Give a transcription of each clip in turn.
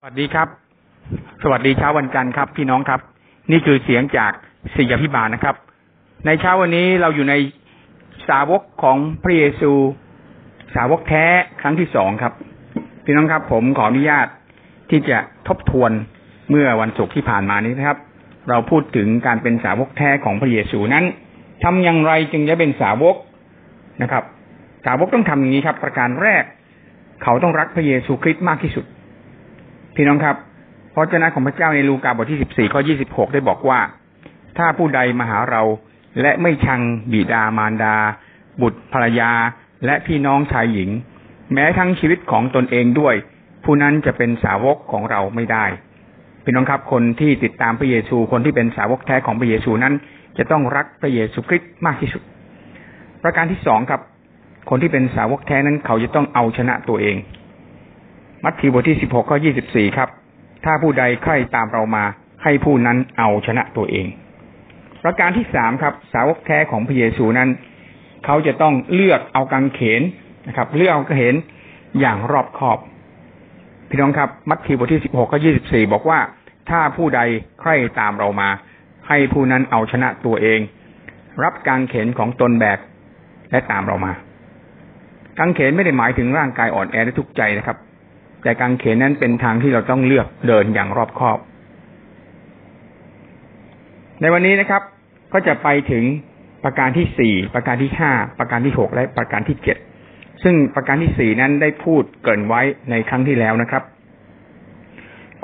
สวัสดีครับ สวัสดีเช้าวันจันทร์ครับ พี่น้องครับ นี่คือเสียงจากศิยพิบาลนะครับ ในเช้าวันนี้เราอยู่ในสาวกของพระเยซู สาวกแท้ครั้งที่สองครับ พี่น้องครับ ผมขออนุญาตที่จะทบทวนเมื่อวันศุกร์ที่ผ่านมานี้นะครับ เราพูดถึงการเป็นสาวกแท้ของพระเยซูนั้นทำอย่างไรจึงจะเป็นสาวกนะครับ สาวกต้องทำอย่างนี้ครับ ประการแรก เขาต้องรักพระเยซูคริสต์มากที่สุด พี่น้องครับพระเจ้าของพระเจ้าในลูกาบทที่สิบสี่ข้อยี่สิบหกได้บอกว่า ถ้าผู้ใดมาหาเราและไม่ชังบิดามารดา บุตรภรรยาและพี่น้องชายหญิง แม้ทั้งชีวิตของตนเองด้วย ผู้นั้นจะเป็นสาวกของเราไม่ได้พี่น้องครับคนที่ติดตามพระเยซูคนที่เป็นสาวกแท้ของพระเยซูนั้น จะต้องรักพระเยซูคริสต์มากที่สุด ประการที่สองครับ คนที่เป็นสาวกแท้นั้นเขาจะต้องเอาชนะตัวเอง มัทธิวบทที่สิบหกข้อยี่สิบสี่ครับ ถ้าผู้ใดใคร่ตามเรามา ให้ผู้นั้นเอาชนะตัวเอง ประการที่สามครับ สาวกแท้ของพระเยซูนั้น เขาจะต้องเลือกเอากางเขนนะครับ เลือกเอากางเขนอย่างรอบคอบ พี่น้องครับ มัทธิวบทที่สิบหกข้อยี่สิบสี่บอกว่า ถ้าผู้ใดใคร่ตามเรามา ให้ผู้นั้นเอาชนะตัวเอง รับกางเขนของตนแบกและตามเรามากางเขนไม่ได้หมายถึงร่างกายอ่อนแอและทุกข์ใจนะครับ แต่กางเขนนั้นเป็นทางที่เราต้องเลือกเดินอย่างรอบคอบ ในวันนี้นะครับ ก็จะไปถึงประการที่สี่ประการที่ห้าประการที่หกและประการที่เจ็ดซึ่งประการที่สี่นั้นได้พูดเกินไว้ในครั้งที่แล้วนะครับ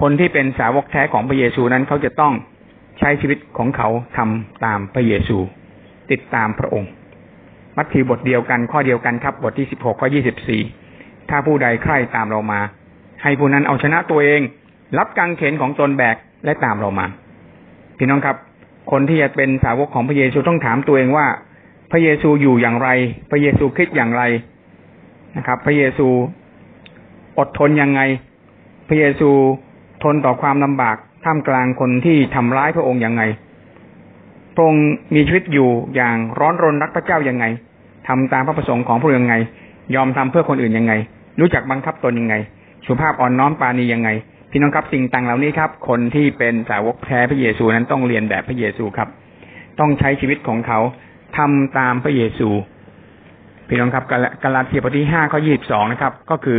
คนที่เป็นสาวกแท้ของพระเยซูนั้นเขาจะต้องใช้ชีวิตของเขาทำตามพระเยซู ติดตามพระองค์ มัทธิวบทเดียวกันข้อเดียวกันครับ บทที่สิบหกข้อยี่สิบสี่ถ้าผู้ใดใคร่ตามเรามา ให้ผู้นั้นเอาชนะตัวเอง รับกางเขนของตนแบกและตามเรามา พี่น้องครับ คนที่จะเป็นสาวกของพระเยซูต้องถามตัวเองว่า พระเยซูอยู่อย่างไร พระเยซูคิดอย่างไรนะครับ พระเยซูอดทนยังไง พระเยซูทนต่อความลำบากท่ามกลางคนที่ทำร้ายพระองค์ยังไงพระองค์มีชีวิตอยู่อย่างร้อนรนรักพระเจ้ายังไงทำตามพระประสงค์ของพระองค์ยังไง ยอมทำเพื่อคนอื่นยังไง รู้จักบังคับตนยังไง สุภาพอ่อนน้อมปาณียังไง พี่น้องครับสิ่งต่างเหล่านี้ครับ คนที่เป็นสาวกแท้พระเยซูนั้นต้องเรียนแบบพระเยซูครับ ต้องใช้ชีวิตของเขาทำตามพระเยซู พี่น้องครับกาลาเทียบทที่ห้าข้อยี่สิบสองนะครับ ก็คือ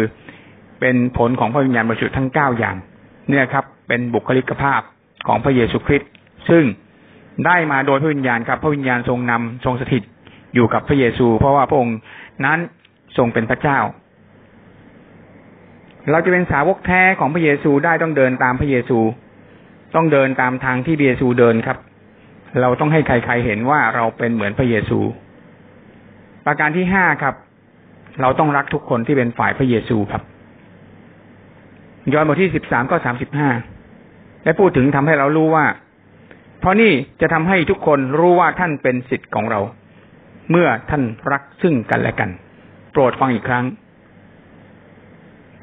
เป็นผลของพระวิญญาณบริสุทธิ์ทั้งเก้าอย่าง เนี่ยครับ เป็นบุคลิกภาพของพระเยซูคริสต์ซึ่งได้มาโดยพระวิญญาณครับ พระวิญญาณทรงนำทรงสถิตอยู่กับพระเยซู เพราะว่าพระองค์นั้นทรงเป็นพระเจ้า เราจะเป็นสาวกแท้ของพระเยซูได้ต้องเดินตามพระเยซู ต้องเดินตามทางที่พระเยซูเดินครับ เราต้องให้ใครๆเห็นว่าเราเป็นเหมือนพระเยซู ประการที่ห้าครับ เราต้องรักทุกคนที่เป็นฝ่ายพระเยซูครับย้อนบทที่สิบสามก็สามสิบห้าได้พูดถึงทำให้เรารู้ว่า เพราะนี่จะทำให้ทุกคนรู้ว่าท่านเป็นสิทธิ์ของเรา เมื่อท่านรักซึ่งกันและกัน โปรดฟังอีกครั้ง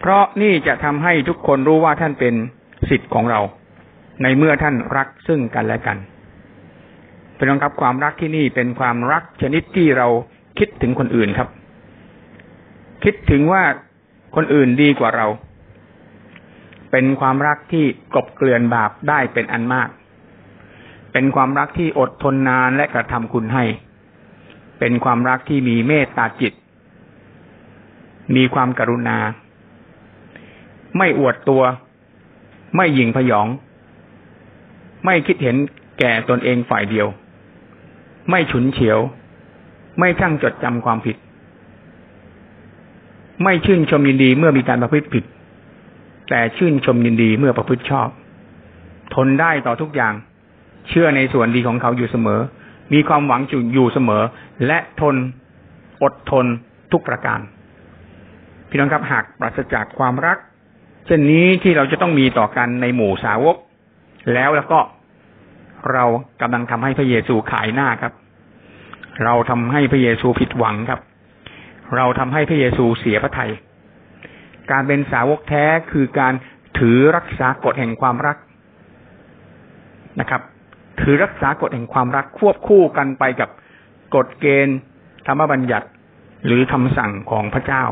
ราะนี่จะทำให้ทุกคนรู้ว่าท่านเป็นสิทธิ์ของเรา ในเมื่อท่านรักซึ่งกันและกันเป็นองครับความรักที่นี่เป็นความรักชนิดที่เราคิดถึงคนอื่นครับ คิดถึงว่าคนอื่นดีกว่าเรา เป็นความรักที่กลบเกลื่อนบาปได้เป็นอันมาก เป็นความรักที่อดทนนานและกระทำคุณให้ เป็นความรักที่มีเมตตาจิต มีความกรุณา ไม่อวดตัว ไม่หยิ่งพยอง ไม่คิดเห็นแก่ตนเองฝ่ายเดียว ไม่ฉุนเฉียว ไม่ช่างจดจำความผิด ไม่ชื่นชมยินดีเมื่อมีการประพฤติผิด แต่ชื่นชมยินดีเมื่อประพฤติชอบ ทนได้ต่อทุกอย่าง เชื่อในส่วนดีของเขาอยู่เสมอ มีความหวังอยู่เสมอ และทนอดทนทุกประการ พี่น้องครับหากปราศจากความรัก เช่นนี้ที่เราจะต้องมีต่อกันในหมู่สาวก แล้วแล้วก็เรากำลังทำให้พระเยซูขายหน้าครับ เราทำให้พระเยซูผิดหวังครับ เราทำให้พระเยซูเสียพระทยัยการเป็นสาวกแท้คือการถือรักษากฎแห่งความรักนะครับ ถือรักษากฎแห่งความรักควบคู่กันไปกับกฎเกณฑ์ธรรมบัญญัติหรือคำสั่งของพระเจ้า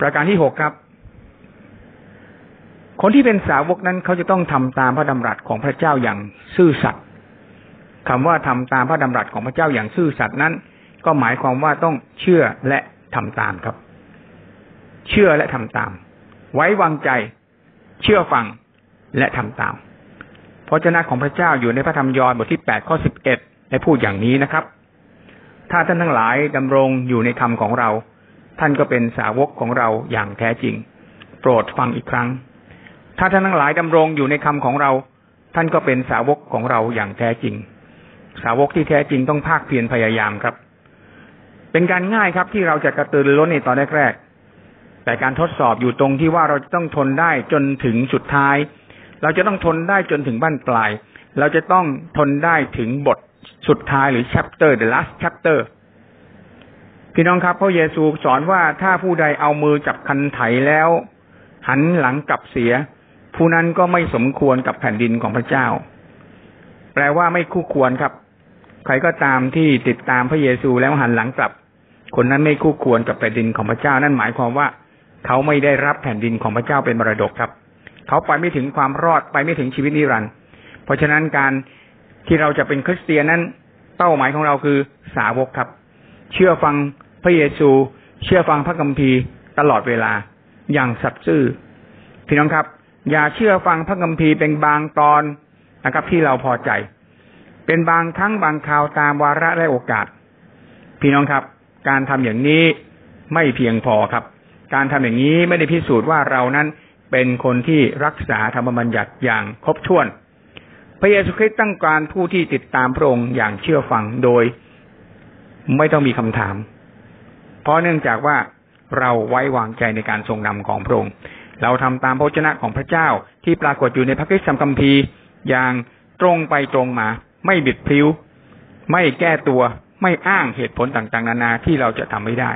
ประการที่หกครับ คนที่เป็นสาวกนั้นเขาจะต้องทำตามพระดำรัสของพระเจ้าอย่างซื่อสัตย์คำว่าทำตามพระดำรัสของพระเจ้าอย่างซื่อสัตย์นั้น ก็หมายความว่าต้องเชื่อและทำตามครับ เชื่อและทำตาม ไว้วางใจ เชื่อฟังและทำตามพระเจ้าของพระเจ้าอยู่ในพระธรรมยอห์นบทที่แปดข้อสิบเอ็ดได้พูดอย่างนี้นะครับ ถ้าท่านทั้งหลายดำรงอยู่ในคำของเรา ท่านก็เป็นสาวกของเราอย่างแท้จริง โปรดฟังอีกครั้ง ถ้าท่านทั้งหลายดำรงอยู่ในคำของเรา ท่านก็เป็นสาวกของเราอย่างแท้จริง สาวกที่แท้จริงต้องภาคเพียรพยายามครับ เป็นการง่ายครับที่เราจะกระตือรือร้นในตอนแรกๆแต่การทดสอบอยู่ตรงที่ว่าเราจะต้องทนได้จนถึงสุดท้าย เราจะต้องทนได้จนถึงบ้านปลาย เราจะต้องทนได้ถึงบทสุดท้ายหรือ chapter the last chapter พี่น้องครับพระเยซูสอนว่าถ้าผู้ใดเอามือจับคันไถแล้ว หันหลังกลับเสีย ผู้นั้นก็ไม่สมควรกับแผ่นดินของพระเจ้า แปลว่าไม่คู่ควรครับ ใครก็ตามที่ติดตามพระเยซูแล้วหันหลังกลับ คนนั้นไม่คู่ควรกับแผ่นดินของพระเจ้า นั่นหมายความว่า เขาไม่ได้รับแผ่นดินของพระเจ้าเป็นมรดกครับ เขาไปไม่ถึงความรอดไปไม่ถึงชีวิตนิรันดร์เพราะฉะนั้นการที่เราจะเป็นคริสเตียนนั้นเป้าหมายของเราคือสาวกครับ เชื่อฟังพระเยซู เชื่อฟังพระคัมภีร์ตลอดเวลาอย่างสัตย์ซื่อพี่น้องครับ อย่าเชื่อฟังพระคัมภีร์เป็นบางตอนนะครับ ที่เราพอใจ เป็นบางครั้งบางคราวตามวาระและโอกาส พี่น้องครับ การทำอย่างนี้ไม่เพียงพอครับ การทำอย่างนี้ไม่ได้พิสูจน์ว่าเรานั้นเป็นคนที่รักษาธรรมบัญญัติอย่างครบถ้วน พระเยซูคริสต์ต้องการผู้ที่ติดตามพระองค์อย่างเชื่อฟังโดย ไม่ต้องมีคำถาม เพราะเนื่องจากว่าเราไว้วางใจในการทรงนำของพระองค์ เราทำตามพระชนะของพระเจ้าที่ปรากฏอยู่ในพระคัมภีร์อย่างตรงไปตรงมา ไม่บิดพลิ้ว ไม่แก้ตัวไม่อ้างเหตุผลต่างๆ นานาที่เราจะทำไม่ได้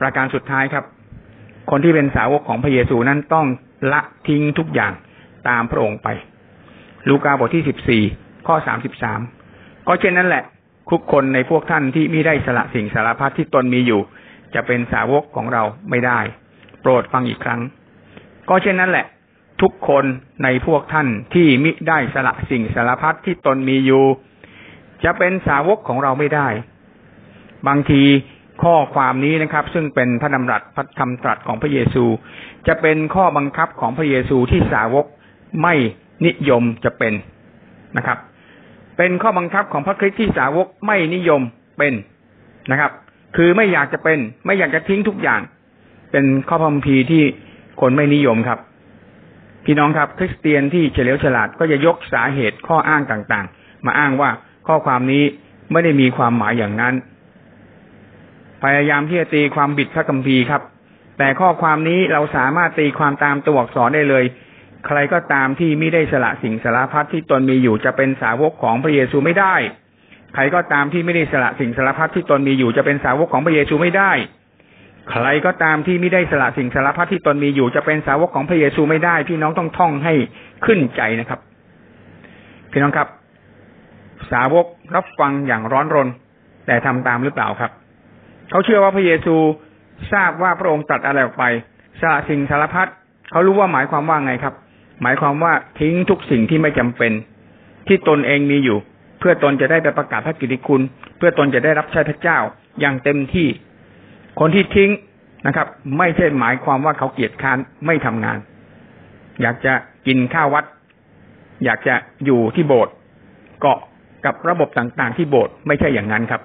ประการสุดท้ายครับ คนที่เป็นสาวกของพระเยซูนั้นต้องละทิ้งทุกอย่างตามพระองค์ไป ลูกาบทที่สิบสี่ข้อสามสิบสามก็เช่นนั้นแหละทุกคนในพวกท่านที่ไมิได้สละสิ่งสารพัดที่ตนมีอยู่ จะเป็นสาวกของเราไม่ได้ โปรดฟังอีกครั้ง ก็เช่นนั้นแหละ ทุกคนในพวกท่านที่มิได้สละสิ่งสารพัดที่ตนมีอยู่ จะเป็นสาวกของเราไม่ได้ บางทีข้อความนี้นะครับ ซึ่งเป็นพระดำรัสพระคำตรัสของพระเยซู จะเป็นข้อบังคับของพระเยซูที่สาวกไม่นิยมจะเป็นนะครับ เป็นข้อบังคับของพระคริสต์ที่สาวกไม่นิยมเป็นนะครับ คือไม่อยากจะเป็น ไม่อยากจะทิ้งทุกอย่าง เป็นข้อพัมพีที่คนไม่นิยมครับ พี่น้องครับ คริสเตียนที่เฉลียวฉลาดก็จะยกสาเหตุข้ออ้างต่างๆ มาอ้างว่าข้อความนี้ไม่ได้มีความหมายอย่างนั้น พยายามที่จะตีความบิดพระคัมภีร์ครับ แต่ข้อความนี้เราสามารถตีความตามตัวอักษรได้เลย ใครก็ตามที่ไม่ได้สละสิ่งสารพัดที่ตนมีอยู่จะเป็นสาวกของพระเยซูไม่ได้ ใครก็ตามที่ไม่ได้สละสิ่งสารพัดที่ตนมีอยู่จะเป็นสาวกของพระเยซูไม่ได้ ใครก็ตามที่ไม่ได้สละสิ่งสารพัดที่ตนมีอยู่จะเป็นสาวกของพระเยซูไม่ได้ พี่น้องต้องท่องให้ขึ้นใจนะครับ พี่น้องครับ สาวกรับฟังอย่างร้อนรน แต่ทำตามหรือเปล่าครับ เขาเชื่อว่าพระเยซูทราบว่าพระองค์ตรัสอะไรออกไปสละสิ่งสารพัดเขารู้ว่าหมายความว่าไงครับ หมายความว่าทิ้งทุกสิ่งที่ไม่จำเป็น ที่ตนเองมีอยู่ เพื่อตนจะได้ไปประกาศพระกิตติคุณ เพื่อตนจะได้รับใช้พระเจ้าอย่างเต็มที่ คนที่ทิ้งนะครับ ไม่ใช่หมายความว่าเขาเกียจค้านไม่ทำงาน อยากจะกินข้าววัด อยากจะอยู่ที่โบสถ์เกาะกับระบบต่างๆ ที่โบสถ์ไม่ใช่อย่างนั้นครับ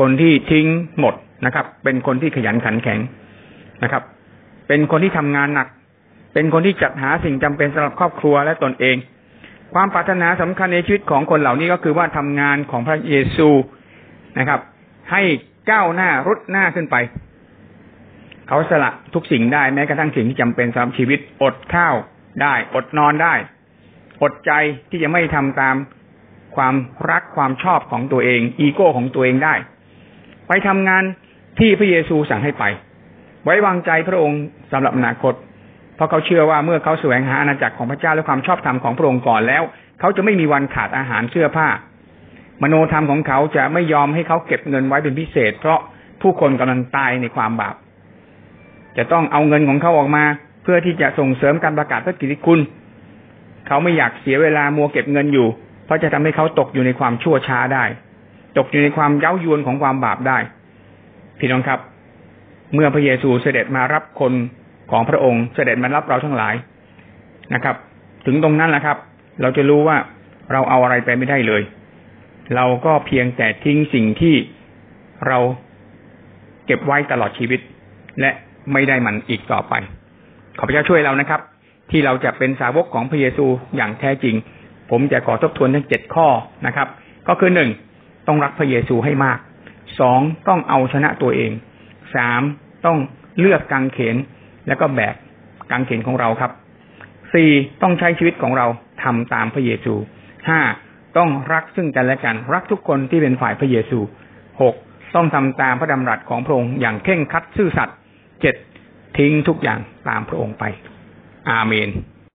คนที่ทิ้งหมดนะครับ เป็นคนที่ขยันขันแข็งนะครับ เป็นคนที่ทำงานหนัก เป็นคนที่จัดหาสิ่งจำเป็นสำหรับครอบครัวและตนเอง ความปรารถนาสำคัญในชีวิตของคนเหล่านี้ก็คือว่าทำงานของพระเยซูนะครับ ให้ ก้าวหน้ารุดหน้าขึ้นไป เขาสละทุกสิ่งได้แม้กระทั่งสิ่งที่จำเป็นสำหรับชีวิต อดข้าวได้ อดนอนได้ อดใจที่จะไม่ทำตามความรักความชอบของตัวเอง อีโก้ของตัวเองได้ ไปทำงานที่พระเยซูสั่งให้ไป ไว้วางใจพระองค์สำหรับอนาคต เพราะเขาเชื่อว่าเมื่อเขาแสวงหาอาณาจักรของพระเจ้าและความชอบธรรมของพระองค์ก่อนแล้ว เขาจะไม่มีวันขาดอาหารเสื้อผ้า มโนธรรมของเขาจะไม่ยอมให้เขาเก็บเงินไว้เป็นพิเศษ เพราะผู้คนกำลังตายในความบาป จะต้องเอาเงินของเขาออกมา เพื่อที่จะส่งเสริมการประกาศพระกิตติคุณ เขาไม่อยากเสียเวลามัวเก็บเงินอยู่ เพราะจะทำให้เขาตกอยู่ในความชั่วช้าได้ ตกอยู่ในความเย้ายวนของความบาปได้ พี่น้องครับ เมื่อพระเยซูเสด็จมารับคนของพระองค์ เสด็จมารับเราทั้งหลายนะครับ ถึงตรงนั้นแหละครับ เราจะรู้ว่าเราเอาอะไรไปไม่ได้เลย เราก็เพียงแต่ทิ้งสิ่งที่เราเก็บไว้ตลอดชีวิต และไม่ได้มันอีกต่อไป ขอพระเจ้าช่วยเรานะครับ ที่เราจะเป็นสาวกของพระเยซูอย่างแท้จริง ผมจะขอทบทวนทั้งเจ็ดข้อนะครับ ก็คือหนึ่งต้องรักพระเยซูให้มากสองต้องเอาชนะตัวเองสามต้องเลือกกางเขนแล้วก็แบกกางเขนของเราครับสี่ต้องใช้ชีวิตของเราทำตามพระเยซูห้า ต้องรักซึ่งกันและกัน รักทุกคนที่เป็นฝ่ายพระเยซูหกต้องทำตามพระดำรัสของพระองค์อย่างเข่งคัดซื่อสัตย์เจ็ดทิ้งทุกอย่างตามพระองค์ไป อาเมน